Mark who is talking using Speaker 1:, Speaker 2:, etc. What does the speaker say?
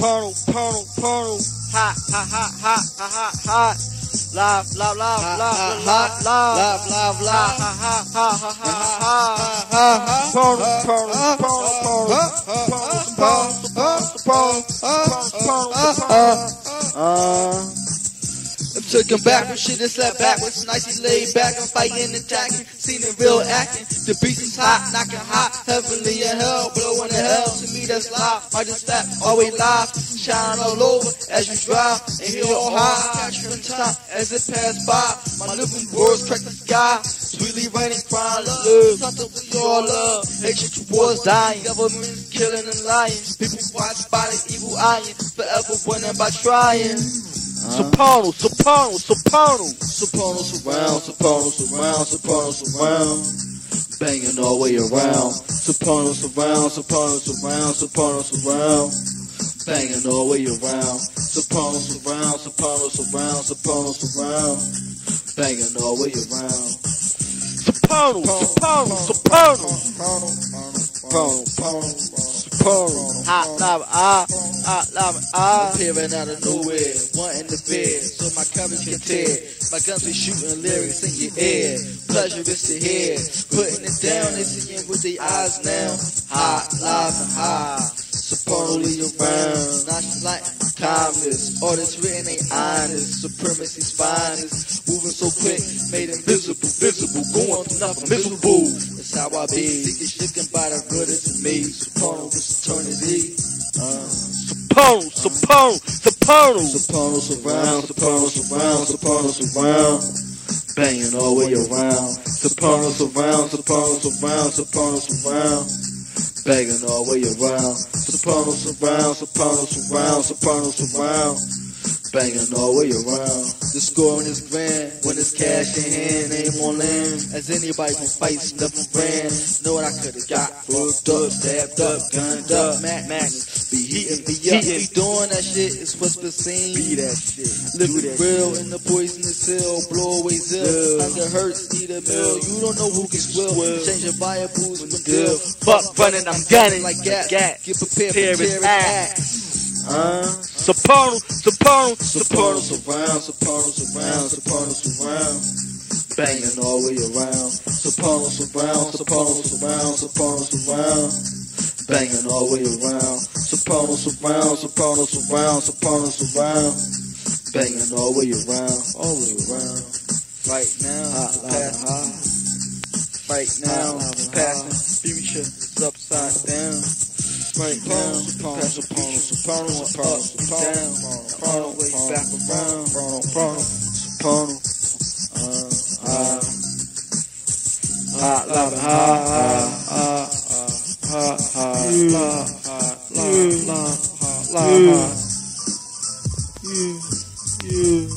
Speaker 1: Soprano, Soprano, Soprano. Hot, hot, hot, hot, hot, hot, hot. Live, live, live, live, live, live, live, live, live, ha, ha, ha, ha, ha, ha, ha. Soprano, Soprano, taking back when shit is slapped backwards. Nicely laid back, I'm fighting, attacking, seen it real acting. The beast is hot, knocking hot, heavenly in hell, blowing the hell. To me, that's live. I just slap, always live, shine all over as you drive. And hear all high, catch in top as it pass by. My living words crack the sky. Sweetly raining, crying love. Something we all love. Hatred towards dying, government killing and lying. People watch by the evil eyeing, forever winning by trying. Soprano, soprano, soprano. Soprano surround, soprano surround, soprano surround. Banging all the way around. Soprano surround, soprano surround, soprano surround. Banging all the way around. Soprano surround, soprano surround, soprano surround. Banging all the way around. Soprano, soprano, soprano. Soprano, soprano, soprano. Hot lava, ah, hot lava, ah. Appearing out of nowhere, wanting the bed, so my coverage can tear. My guns be shooting lyrics in your ear. Pleasure is to hear. Putting it down, they seeing with their eyes now. Hot, live, and high. Supposedly around, not like timeless. All that's written ain't honest. Supremacy's finest. Moving so quick, made invisible, visible. Going through nothing miserable. That's how I be. Think it's shaken by the good in me. Soprano with eternity. Soprano, soprano. Soprano surround, soprano surround, soprano surround. Banging all the way around. Soprano surround, soprano surround, soprano surround. Banging all the way around. Soprano surround, soprano surround, soprano surround. Banging all the way around. The scoring is grand when it's cash in hand, aim on land. As anybody can fight, never ran. Know what I could've got? Hooked up, stabbed up, gunned up, Mac Mac. Be heating me up. Be doing that shit is what's been seen. Be that shit. Living real in the poisonous hill, blow away zill. Hunger hurts, need a meal. You don't know who can swill. Change your viables when deal. Fuck running, I'm gunning like gas. Get prepared for terrorist acts. Uh, soprano, soprano, soprano surround, soprano surround, soprano surround. Banging all the way around. Soprano surround, soprano surround, soprano surround. Banging all the way around. Soprano surround, soprano surround, soprano surround. Banging all the way around, all the way around. Right now, hot, passing. Right now, passing. Future is upside down. Right now, soprano, soprano, soprano, soprano, soprano, soprano, way back around, soprano, soprano, soprano, uh, uh, hot, lava, hot, hot, hot, hot, La la la la mm. la ha, la